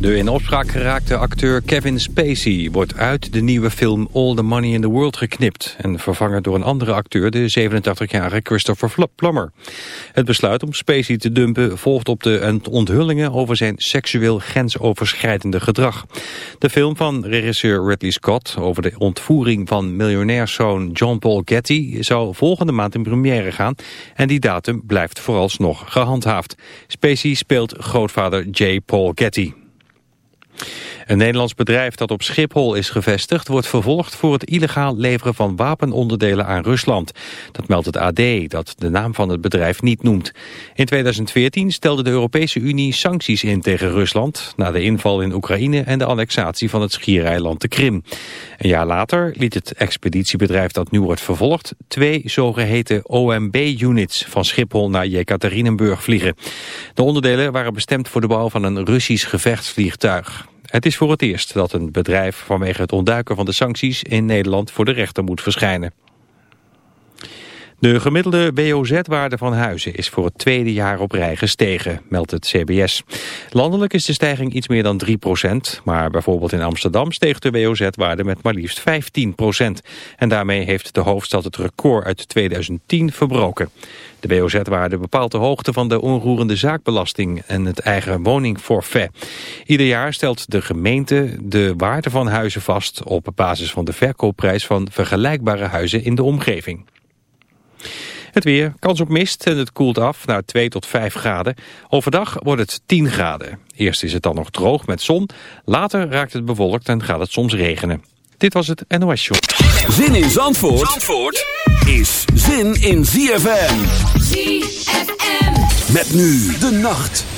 De in opspraak geraakte acteur Kevin Spacey wordt uit de nieuwe film All the Money in the World geknipt... en vervangen door een andere acteur, de 87-jarige Christopher Plummer. Het besluit om Spacey te dumpen volgt op de onthullingen over zijn seksueel grensoverschrijdende gedrag. De film van regisseur Ridley Scott over de ontvoering van miljonairszoon John Paul Getty... zou volgende maand in première gaan en die datum blijft vooralsnog gehandhaafd. Spacey speelt grootvader J. Paul Getty. Een Nederlands bedrijf dat op Schiphol is gevestigd... wordt vervolgd voor het illegaal leveren van wapenonderdelen aan Rusland. Dat meldt het AD, dat de naam van het bedrijf niet noemt. In 2014 stelde de Europese Unie sancties in tegen Rusland... na de inval in Oekraïne en de annexatie van het schiereiland de Krim. Een jaar later liet het expeditiebedrijf dat nu wordt vervolgd... twee zogeheten OMB-units van Schiphol naar Jekaterinenburg vliegen. De onderdelen waren bestemd voor de bouw van een Russisch gevechtsvliegtuig. Het is voor het eerst dat een bedrijf vanwege het ontduiken van de sancties in Nederland voor de rechter moet verschijnen. De gemiddelde WOZ-waarde van huizen is voor het tweede jaar op rij gestegen, meldt het CBS. Landelijk is de stijging iets meer dan 3% maar bijvoorbeeld in Amsterdam steeg de WOZ-waarde met maar liefst 15% En daarmee heeft de hoofdstad het record uit 2010 verbroken. De WOZ-waarde bepaalt de hoogte van de onroerende zaakbelasting en het eigen woningforfait. Ieder jaar stelt de gemeente de waarde van huizen vast op basis van de verkoopprijs van vergelijkbare huizen in de omgeving. Het weer, kans op mist en het koelt af naar 2 tot 5 graden. Overdag wordt het 10 graden. Eerst is het dan nog droog met zon. Later raakt het bewolkt en gaat het soms regenen. Dit was het NOS Show. Zin in Zandvoort, Zandvoort is zin in ZFM. ZFM. Met nu de nacht.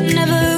never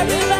everybody.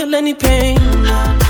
kill any pain.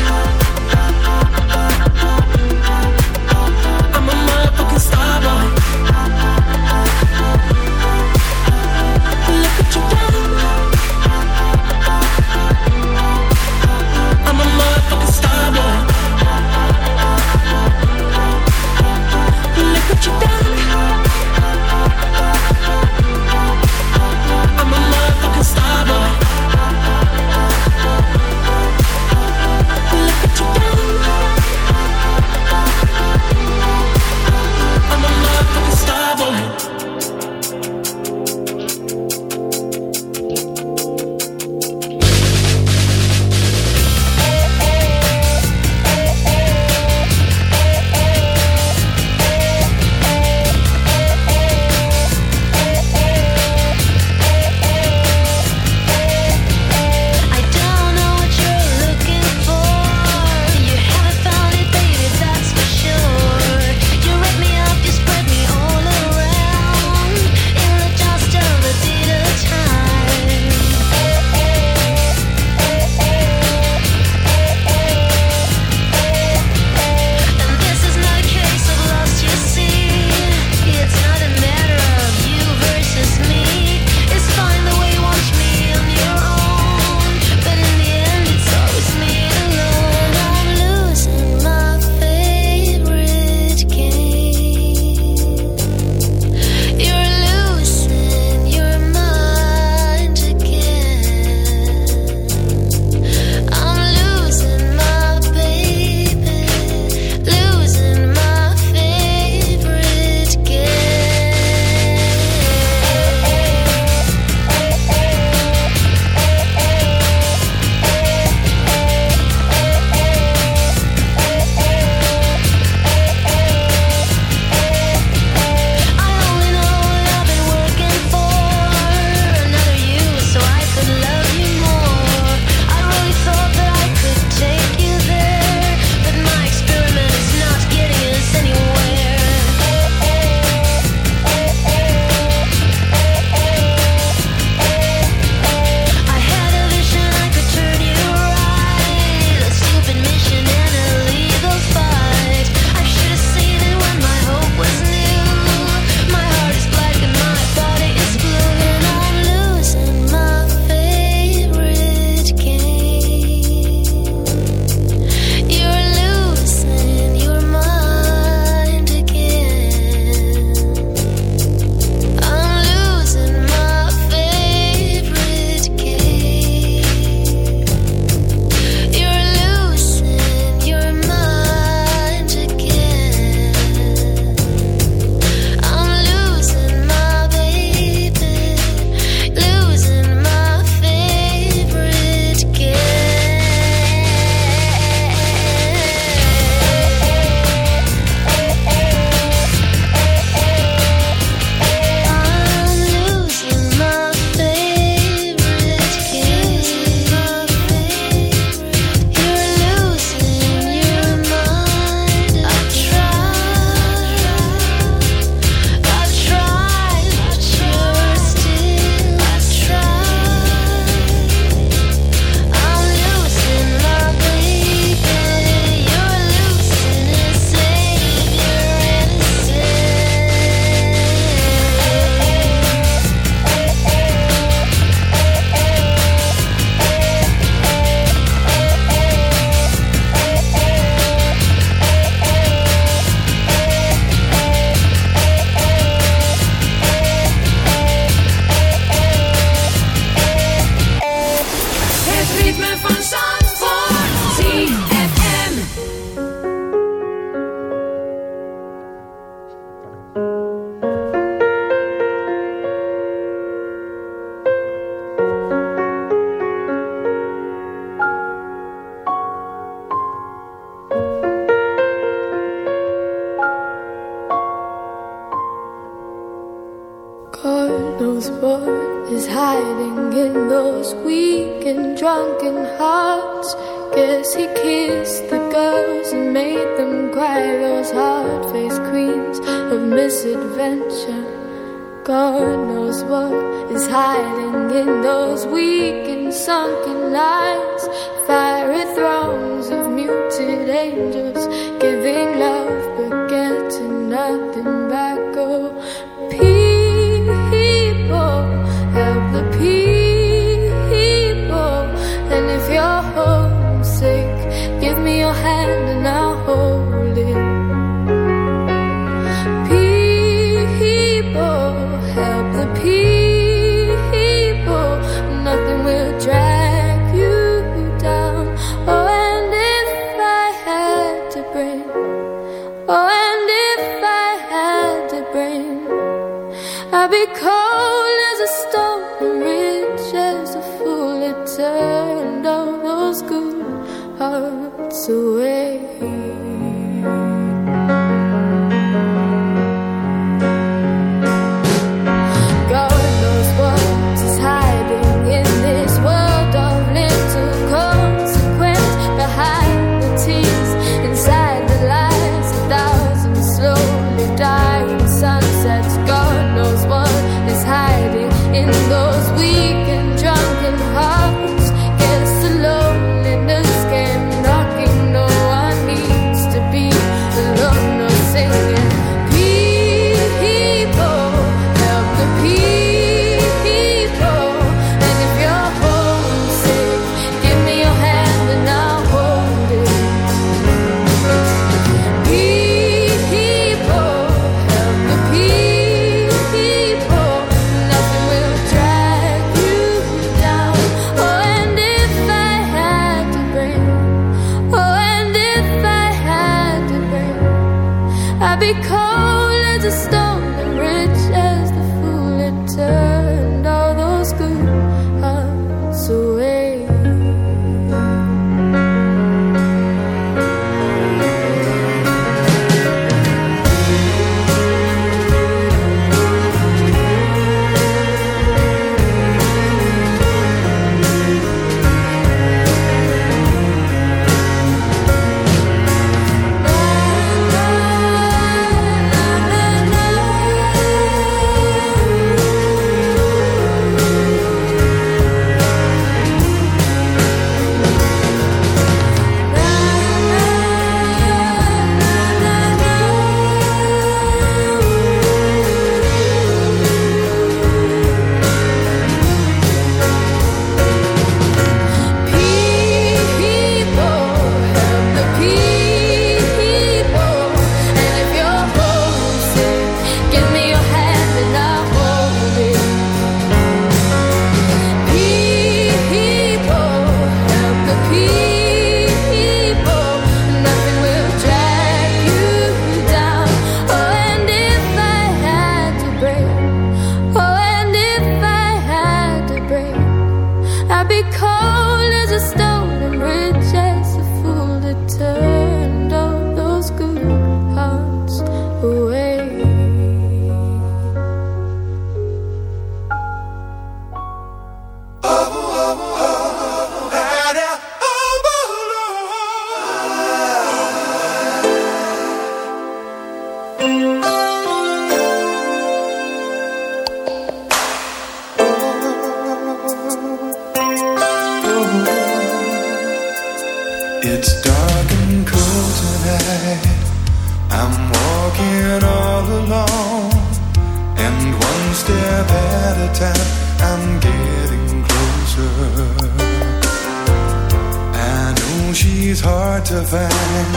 is hard to find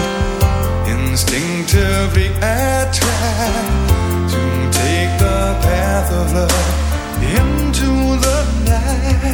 Instinctively I To take the path of love Into the night.